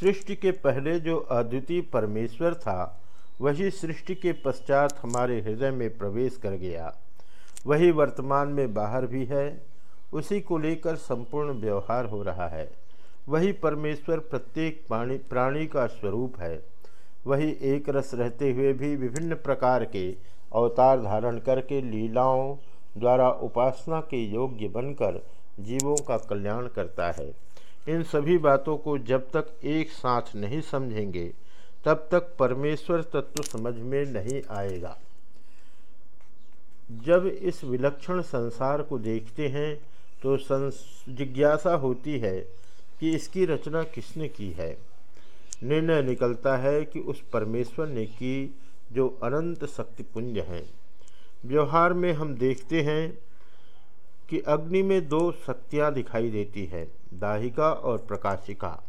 सृष्टि के पहले जो अद्वितीय परमेश्वर था, वही सृष्टि के पश्चात हमारे हृदय में प्रवेश कर गया। वही वर्तमान में बाहर भी है, उसी को लेकर संपूर्ण व्यवहार हो रहा है। वही परमेश्वर प्रत्येक प्राणी प्राणी का स्वरूप है। वही एक रस रहते हुए भी विभिन्न प्रकार के अवतार धारण करके लीलाओं द्वारा उपासना के योग्य बनकर जीवों का कल्याण करता है। इन सभी बातों को जब तक एक साथ नहीं समझेंगे, तब तक परमेश्वर तत्व समझ में नहीं आएगा। जब इस विलक्षण संसार को देखते हैं तो जिज्ञासा होती है कि इसकी रचना किसने की है। निर्णय निकलता है कि उस परमेश्वर ने की जो अनंत शक्तिपुंज हैं। व्यवहार में हम देखते हैं कि अग्नि में दो शक्तियाँ दिखाई देती है, दाहिका और प्रकाशिका।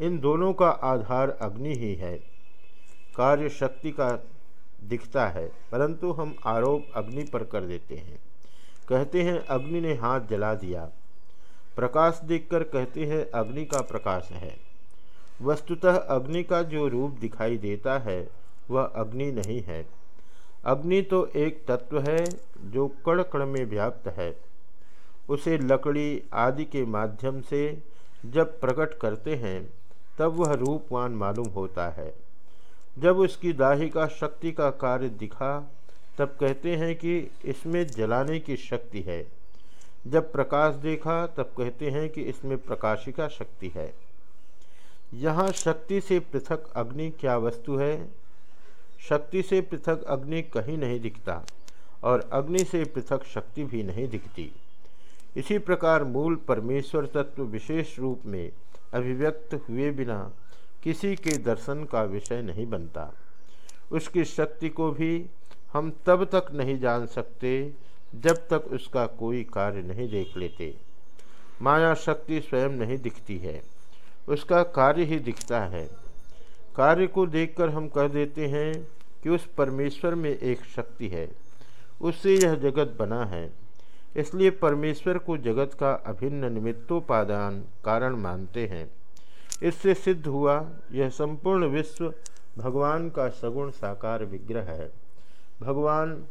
इन दोनों का आधार अग्नि ही है। कार्य शक्ति का दिखता है, परंतु हम आरोप अग्नि पर कर देते हैं। कहते हैं, अग्नि ने हाथ जला दिया। प्रकाश देखकर कहते हैं, अग्नि का प्रकाश है। वस्तुतः अग्नि का जो रूप दिखाई देता है, वह अग्नि नहीं है। अग्नि तो एक तत्व है, जो कण कण में व्याप्त है। उसे लकड़ी आदि के माध्यम से जब प्रकट करते हैं, तब वह रूपवान मालूम होता है। जब उसकी दाहिका शक्ति का कार्य दिखा, तब कहते हैं कि इसमें जलाने की शक्ति है। जब प्रकाश देखा, तब कहते हैं कि इसमें प्रकाशिका शक्ति है। यहाँ शक्ति से पृथक अग्नि क्या वस्तु है? शक्ति से पृथक अग्नि कहीं नहीं दिखता, और अग्नि से पृथक शक्ति भी नहीं दिखती। इसी प्रकार मूल परमेश्वर तत्व विशेष रूप में अभिव्यक्त हुए बिना किसी के दर्शन का विषय नहीं बनता। उसकी शक्ति को भी हम तब तक नहीं जान सकते जब तक उसका कोई कार्य नहीं देख लेते। माया शक्ति स्वयं नहीं दिखती है, उसका कार्य ही दिखता है। कार्य को देखकर हम कह देते हैं कि उस परमेश्वर में एक शक्ति है, उससे यह जगत बना है। इसलिए परमेश्वर को जगत का अभिन्न निमित्तोपादान कारण मानते हैं। इससे सिद्ध हुआ, यह संपूर्ण विश्व भगवान का सगुण साकार विग्रह है। भगवान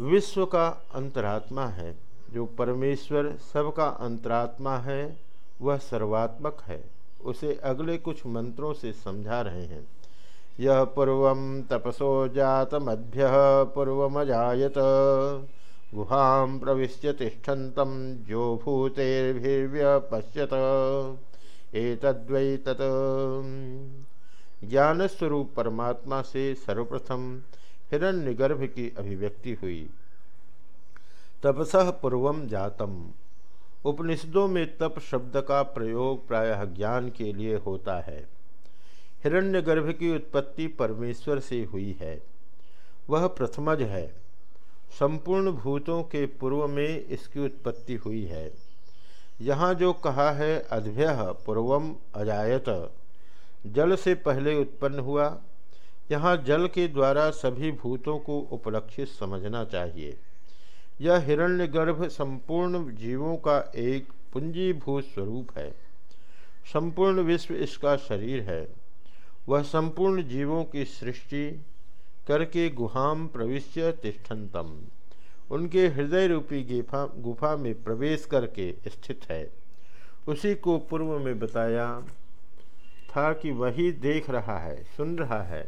विश्व का अंतरात्मा है। जो परमेश्वर सबका अंतरात्मा है, वह सर्वात्मक है। उसे अगले कुछ मंत्रों से समझा रहे हैं। यह पूर्व तपसो जातमभ्य पूर्वमजात गुहां प्रविश्य तिष्ठन्तं जो भूतेर्भिर्व्यपश्यत। एतद्वै तत् ज्ञान स्वरूप परमात्मा से सर्वप्रथम हिरण्यगर्भ की अभिव्यक्ति हुई। तपसः पूर्वम जातम। उपनिषदों में तप शब्द का प्रयोग प्रायः ज्ञान के लिए होता है। हिरण्यगर्भ की उत्पत्ति परमेश्वर से हुई है। वह प्रथमज है। संपूर्ण भूतों के पूर्व में इसकी उत्पत्ति हुई है। यहाँ जो कहा है, अद्भ्य पूर्वम अजायत। जल से पहले उत्पन्न हुआ। यहाँ जल के द्वारा सभी भूतों को उपलक्षित समझना चाहिए। यह हिरण्यगर्भ संपूर्ण जीवों का एक पूंजीभूत स्वरूप है। संपूर्ण विश्व इसका शरीर है। वह संपूर्ण जीवों की सृष्टि करके गुहाम प्रविश्य तिष्ठन्तम उनके हृदय रूपी गुफा गुफा में प्रवेश करके स्थित है। उसी को पूर्व में बताया था कि वही देख रहा है, सुन रहा है,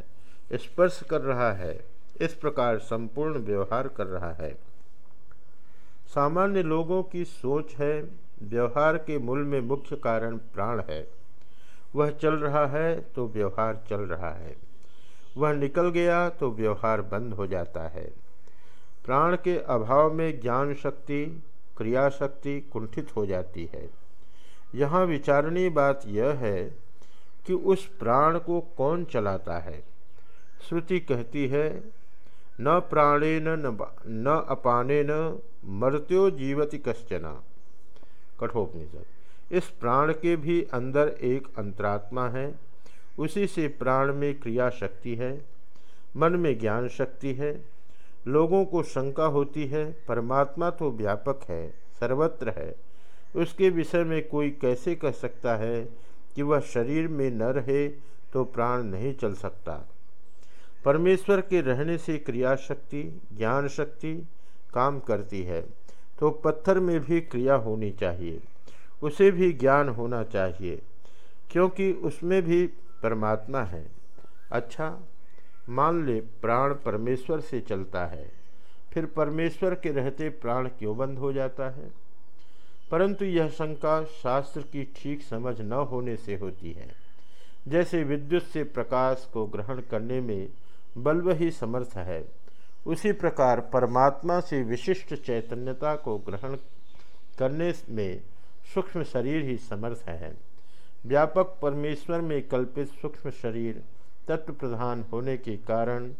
स्पर्श कर रहा है, इस प्रकार संपूर्ण व्यवहार कर रहा है। सामान्य लोगों की सोच है, व्यवहार के मूल में मुख्य कारण प्राण है। वह चल रहा है तो व्यवहार चल रहा है। वह निकल गया तो व्यवहार बंद हो जाता है। प्राण के अभाव में ज्ञान शक्ति, क्रिया शक्ति कुंठित हो जाती है। यहाँ विचारणीय बात यह है कि उस प्राण को कौन चलाता है? श्रुति कहती है, न प्राणेन न अपाने न मृत्यो जीवति कश्चना। कठोपनिषद। इस प्राण के भी अंदर एक अंतरात्मा है। उसी से प्राण में क्रिया शक्ति है, मन में ज्ञान शक्ति है, लोगों को शंका होती है, परमात्मा तो व्यापक है, सर्वत्र है। उसके विषय में कोई कैसे कह सकता है कि वह शरीर में न रहे तो प्राण नहीं चल सकता? परमेश्वर के रहने से क्रिया शक्ति, ज्ञान शक्ति काम करती है तो पत्थर में भी क्रिया होनी चाहिए, उसे भी ज्ञान होना चाहिए, क्योंकि उसमें भी परमात्मा है। अच्छा मान ले प्राण परमेश्वर से चलता है, फिर परमेश्वर के रहते प्राण क्यों बंद हो जाता है? परंतु यह शंका शास्त्र की ठीक समझ न होने से होती है। जैसे विद्युत से प्रकाश को ग्रहण करने में बल्ब ही समर्थ है, उसी प्रकार परमात्मा से विशिष्ट चैतन्यता को ग्रहण करने में सूक्ष्म शरीर ही समर्थ है। व्यापक परमेश्वर में कल्पित सूक्ष्म शरीर तत्व प्रधान होने के कारण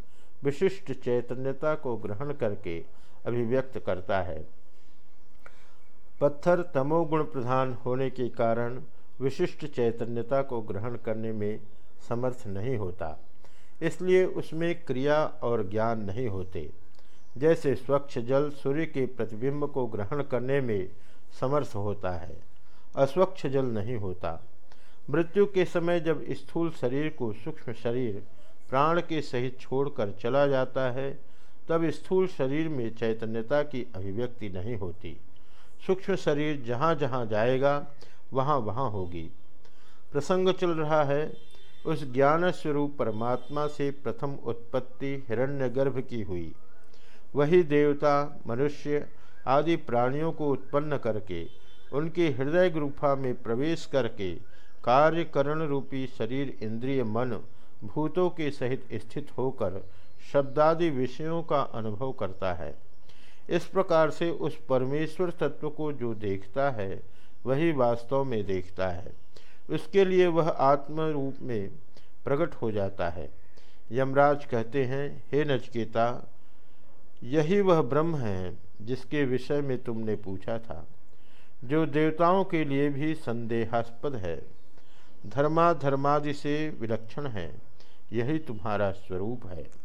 विशिष्ट चैतन्यता को ग्रहण करके अभिव्यक्त करता है। पत्थर तमोगुण प्रधान होने के कारण विशिष्ट चैतन्यता को ग्रहण करने में समर्थ नहीं होता, इसलिए उसमें क्रिया और ज्ञान नहीं होते। जैसे स्वच्छ जल सूर्य के प्रतिबिंब को ग्रहण करने में समर्थ होता है, अस्वच्छ जल नहीं होता। मृत्यु के समय जब स्थूल शरीर को सूक्ष्म शरीर प्राण के सहित छोड़कर चला जाता है, तब स्थूल शरीर में चैतन्यता की अभिव्यक्ति नहीं होती। सूक्ष्म शरीर जहाँ जहाँ जाएगा, वहाँ वहाँ होगी। प्रसंग चल रहा है, उस ज्ञान स्वरूप परमात्मा से प्रथम उत्पत्ति हिरण्यगर्भ की हुई। वही देवता, मनुष्य आदि प्राणियों को उत्पन्न करके, उनके हृदय गुफा में प्रवेश करके कार्यकरण रूपी शरीर, इंद्रिय, मन भूतों के सहित स्थित होकर शब्दादि विषयों का अनुभव करता है। इस प्रकार से उस परमेश्वर तत्व को जो देखता है, वही वास्तव में देखता है। उसके लिए वह आत्म रूप में प्रकट हो जाता है। यमराज कहते हैं, हे नचकेता, यही वह ब्रह्म है जिसके विषय में तुमने पूछा था, जो देवताओं के लिए भी संदेहास्पद है। धर्माधर्मादि से विलक्षण है। यही तुम्हारा स्वरूप है।